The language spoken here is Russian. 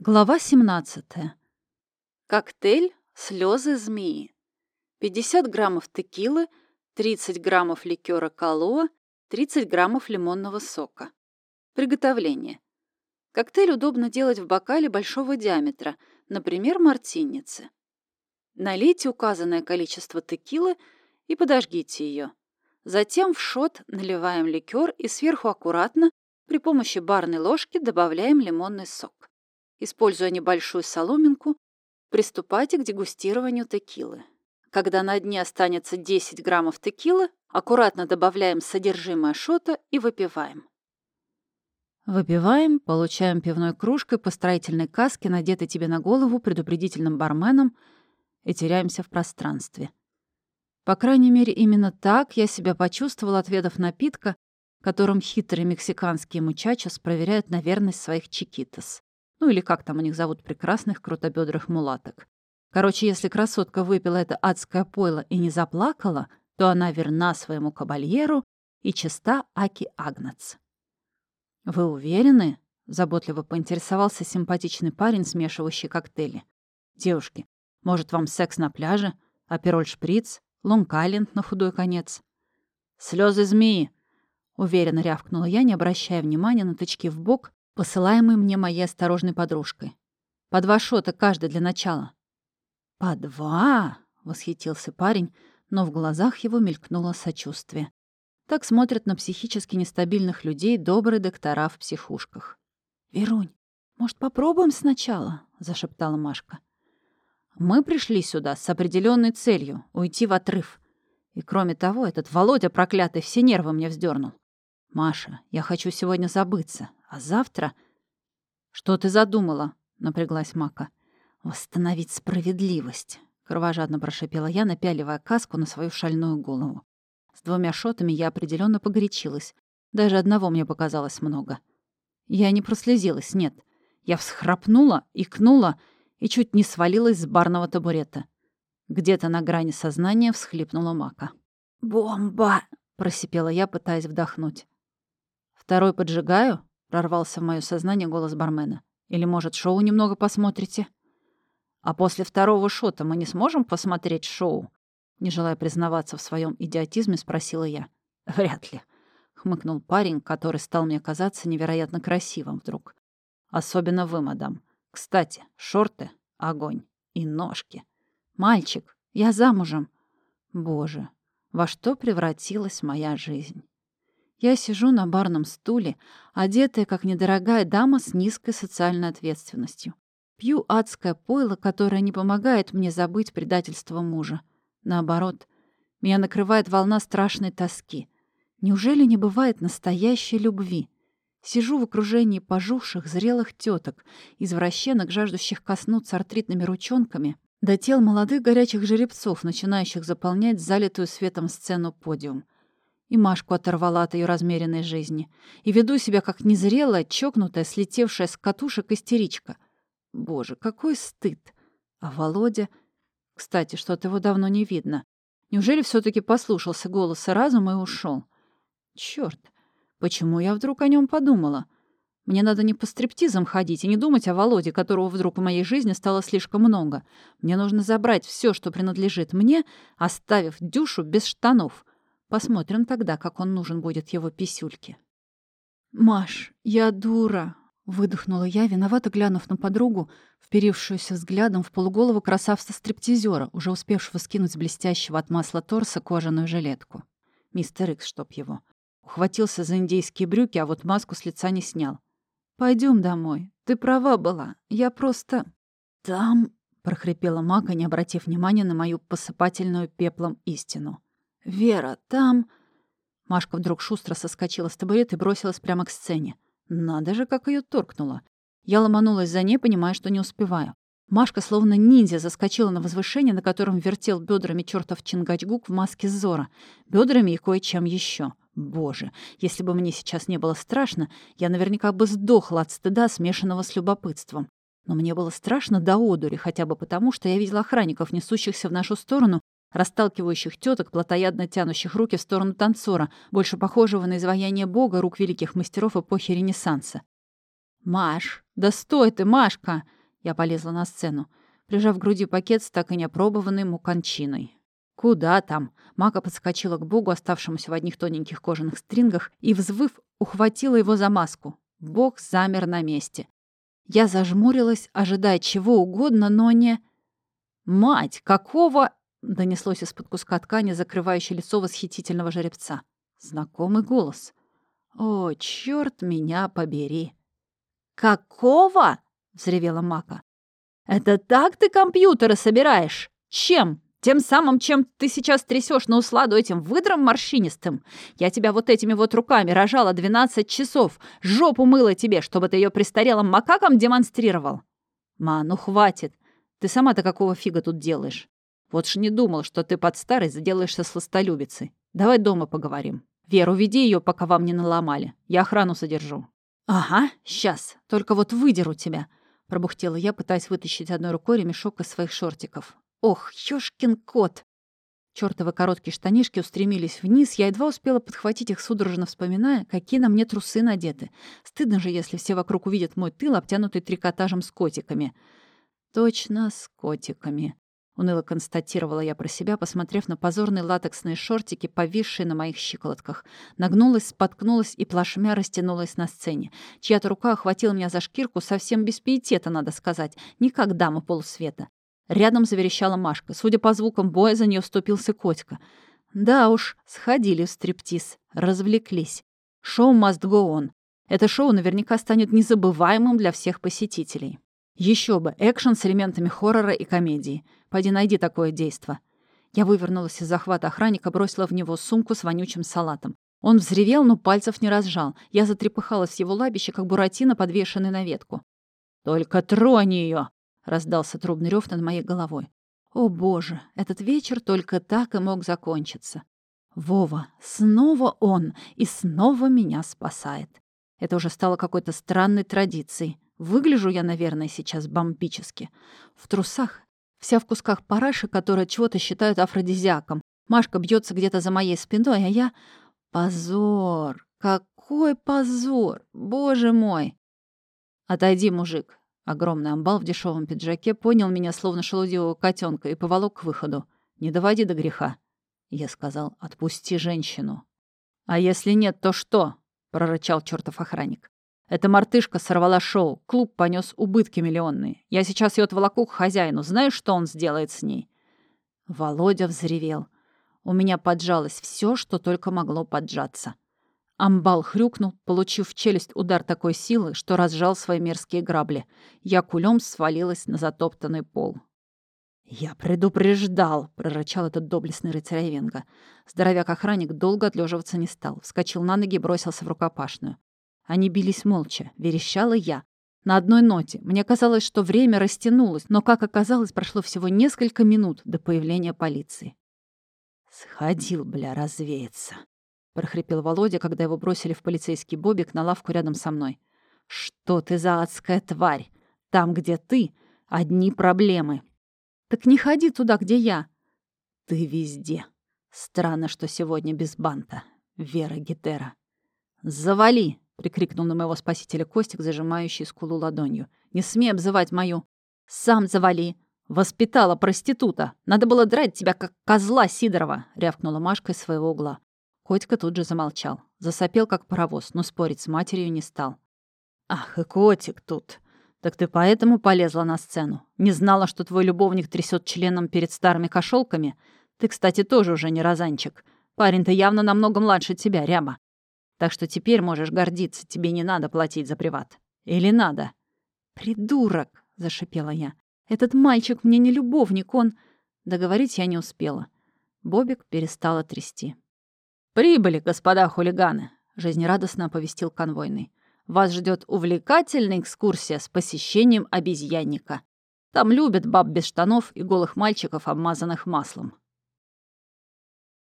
Глава 17. Коктейль «Слезы змеи». 50 граммов текилы, 30 граммов ликера калоа, 30 граммов лимонного сока. Приготовление. Коктейль удобно делать в бокале большого диаметра, например, мартинницы. Налейте указанное количество текилы и подожгите ее. Затем в шот наливаем ликер и сверху аккуратно при помощи барной ложки добавляем лимонный сок. Используя небольшую соломинку, приступайте к дегустированию текилы. Когда на дне останется 10 граммов текилы, аккуратно добавляем содержимое шота и выпиваем. Выпиваем, получаем пивной кружкой по строительной каске, надетой тебе на голову предупредительным барменом, и теряемся в пространстве. По крайней мере, именно так я себя почувствовал, отведав напитка, которым хитрые мексиканские мучачос проверяют на верность своих чикитос. Ну или как там у них зовут прекрасных крутобедрых мулаток. Короче, если красотка выпила это адское пойло и не заплакала, то она верна своему кабальеру и чиста Аки Агнац. «Вы уверены?» — заботливо поинтересовался симпатичный парень, смешивающий коктейли. «Девушки, может, вам секс на пляже, апероль-шприц, лонг-айленд на худой конец?» Слезы змеи!» — уверенно рявкнула я, не обращая внимания на тычки в бок, посылаемый мне моей осторожной подружкой. По два шота каждый для начала. «По два?» — восхитился парень, но в глазах его мелькнуло сочувствие. Так смотрят на психически нестабильных людей добрые доктора в психушках. «Верунь, может, попробуем сначала?» — зашептала Машка. «Мы пришли сюда с определенной целью — уйти в отрыв. И кроме того, этот Володя проклятый все нервы мне вздернул. Маша, я хочу сегодня забыться, а завтра... Что ты задумала? Напряглась Мака. Восстановить справедливость. Кровожадно прошипела я, напяливая каску на свою шальную голову. С двумя шотами я определенно погорячилась. Даже одного мне показалось много. Я не прослезилась, нет. Я всхрапнула, икнула и чуть не свалилась с барного табурета. Где-то на грани сознания всхлипнула Мака. «Бомба!» — просипела я, пытаясь вдохнуть. «Второй поджигаю?» Прорвался в мое сознание голос бармена. «Или, может, шоу немного посмотрите?» «А после второго шота мы не сможем посмотреть шоу?» Не желая признаваться в своем идиотизме, спросила я. «Вряд ли», — хмыкнул парень, который стал мне казаться невероятно красивым вдруг. «Особенно вы, мадам. Кстати, шорты — огонь. И ножки. Мальчик, я замужем. Боже, во что превратилась моя жизнь?» Я сижу на барном стуле, одетая как недорогая дама с низкой социальной ответственностью. Пью адское пойло, которое не помогает мне забыть предательство мужа. Наоборот, меня накрывает волна страшной тоски. Неужели не бывает настоящей любви? Сижу в окружении пожухших, зрелых теток, извращенок, жаждущих коснуться артритными ручонками, до тел молодых горячих жеребцов, начинающих заполнять залитую светом сцену подиум — и Машку оторвала от ее размеренной жизни. И веду себя как незрелая, чокнутая, слетевшая с катушек истеричка. Боже, какой стыд! А Володя... Кстати, что-то его давно не видно. Неужели все таки послушался голоса разума и ушел? Черт, почему я вдруг о нем подумала? Мне надо не по стриптизам ходить и не думать о Володе, которого вдруг в моей жизни стало слишком много. Мне нужно забрать все, что принадлежит мне, оставив Дюшу без штанов. Посмотрим тогда, как он нужен будет его писюльке. «Маш, я дура!» — выдохнула я, виновато глянув на подругу, вперившуюся взглядом в полуголову красавца-стриптизера, уже успевшего скинуть с блестящего от масла торса кожаную жилетку. Мистер Икс, чтоб его. Ухватился за индейские брюки, а вот маску с лица не снял. Пойдем домой. Ты права была. Я просто... Там... — прохрипела Мака, не обратив внимания на мою посыпательную пеплом истину. «Вера, там...» Машка вдруг шустро соскочила с табурета и бросилась прямо к сцене. Надо же, как ее торкнуло. Я ломанулась за ней, понимая, что не успеваю. Машка, словно ниндзя, заскочила на возвышение, на котором вертел бедрами чертов Чингачгук в маске Зора. Бедрами и кое-чем еще. Боже, если бы мне сейчас не было страшно, я наверняка бы сдохла от стыда, смешанного с любопытством. Но мне было страшно до одури, хотя бы потому, что я видела охранников, несущихся в нашу сторону, расталкивающих теток, плотоядно тянущих руки в сторону танцора, больше похожего на изваяние бога рук великих мастеров эпохи Ренессанса. «Маш, да стой ты, Машка!» Я полезла на сцену, прижав к груди пакет с так и неопробованной муканчиной. «Куда там?» Мака подскочила к Богу, оставшемуся в одних тоненьких кожаных стрингах, и, взвыв, ухватила его за маску. Бог замер на месте. Я зажмурилась, ожидая чего угодно, но не... «Мать, какого...» — донеслось из-под куска ткани, закрывающей лицо восхитительного жеребца. Знакомый голос. «О, черт меня побери!» «Какого?» — взревела Мака. «Это так ты компьютеры собираешь? Чем? Тем самым, чем ты сейчас трясешь на усладу этим выдром морщинистым. Я тебя вот этими вот руками рожала 12 часов, жопу мыла тебе, чтобы ты ее престарелым макаком демонстрировал. Ма, ну хватит. Ты сама-то какого фига тут делаешь? Вот ж не думал, что ты под старость заделаешься сластолюбицей. Давай дома поговорим. Веру, веди ее, пока вам не наломали. Я охрану содержу. Ага, сейчас. Только вот выдеру тебя. Пробухтела я, пытаясь вытащить одной рукой ремешок из своих шортиков. Ох, ёшкин кот! Чёртовы короткие штанишки устремились вниз, я едва успела подхватить их, судорожно вспоминая, какие на мне трусы надеты. Стыдно же, если все вокруг увидят мой тыл, обтянутый трикотажем с котиками. Точно, с котиками. Уныло констатировала я про себя, посмотрев на позорные латексные шортики, повисшие на моих щиколотках. Нагнулась, споткнулась и плашмя растянулась на сцене. Чья-то рука охватила меня за шкирку, совсем без пиетета, надо сказать. Никогда мы полусвета. Рядом заверещала Машка. Судя по звукам боя, за нее вступился Котька. Да уж, сходили в стриптиз, развлеклись. Шоу must go on. Это шоу наверняка станет незабываемым для всех посетителей. Еще бы, экшен с элементами хоррора и комедии. Пойди найди такое действо. Я вывернулась из захвата охранника, бросила в него сумку с вонючим салатом. Он взревел, но пальцев не разжал. Я затрепыхалась в его лабище, как буратино, подвешенный на ветку. «Только тронь ее! раздался трубный рев над моей головой. О боже, этот вечер только так и мог закончиться. Вова, снова он, и снова меня спасает. Это уже стало какой-то странной традицией. Выгляжу я, наверное, сейчас бомбически. В трусах, вся в кусках параши, которые чего-то считают афродизиаком. Машка бьется где-то за моей спиной, а я... Позор! Какой позор! Боже мой! Отойди, мужик, Огромный амбал в дешевом пиджаке понял меня словно шелудивого котенка и поволок к выходу. «Не доводи до греха». Я сказал, «Отпусти женщину». «А если нет, то что?» — прорычал чертов охранник. «Эта мартышка сорвала шоу. Клуб понес убытки миллионные. Я сейчас ее отволоку к хозяину. Знаешь, что он сделает с ней?» Володя взревел. У меня поджалось все, что только могло поджаться. Амбал хрюкнул, получив в челюсть удар такой силы, что разжал свои мерзкие грабли. Я кулем свалилась на затоптанный пол. «Я предупреждал!» — прорычал этот доблестный рыцарь Айвенга. Здоровяк-охранник долго отлеживаться не стал. Вскочил на ноги и бросился в рукопашную. Они бились молча. Верещала я. На одной ноте. Мне казалось, что время растянулось, но, как оказалось, прошло всего несколько минут до появления полиции. «Сходил, бля, развеяться!» прохрипел Володя, когда его бросили в полицейский бобик на лавку рядом со мной. «Что ты за адская тварь? Там, где ты, одни проблемы». «Так не ходи туда, где я». «Ты везде. Странно, что сегодня без банта. Вера Гетера». «Завали!» — прикрикнул на моего спасителя Костик, зажимающий скулу ладонью. «Не смей обзывать мою!» «Сам завали!» «Воспитала проститута! Надо было драть тебя, как козла Сидорова!» — рявкнула Машка из своего угла. Котька тут же замолчал. Засопел, как паровоз, но спорить с матерью не стал. «Ах, и котик тут! Так ты поэтому полезла на сцену? Не знала, что твой любовник трясет членом перед старыми кошелками? Ты, кстати, тоже уже не розанчик. Парень-то явно намного младше тебя, ряба. Так что теперь можешь гордиться, тебе не надо платить за приват. Или надо?» «Придурок!» — зашипела я. «Этот мальчик мне не любовник, он...» Договорить я не успела. Бобик перестала трясти. «Прибыли, господа хулиганы!» — жизнерадостно оповестил конвойный. «Вас ждет увлекательная экскурсия с посещением обезьянника. Там любят баб без штанов и голых мальчиков, обмазанных маслом.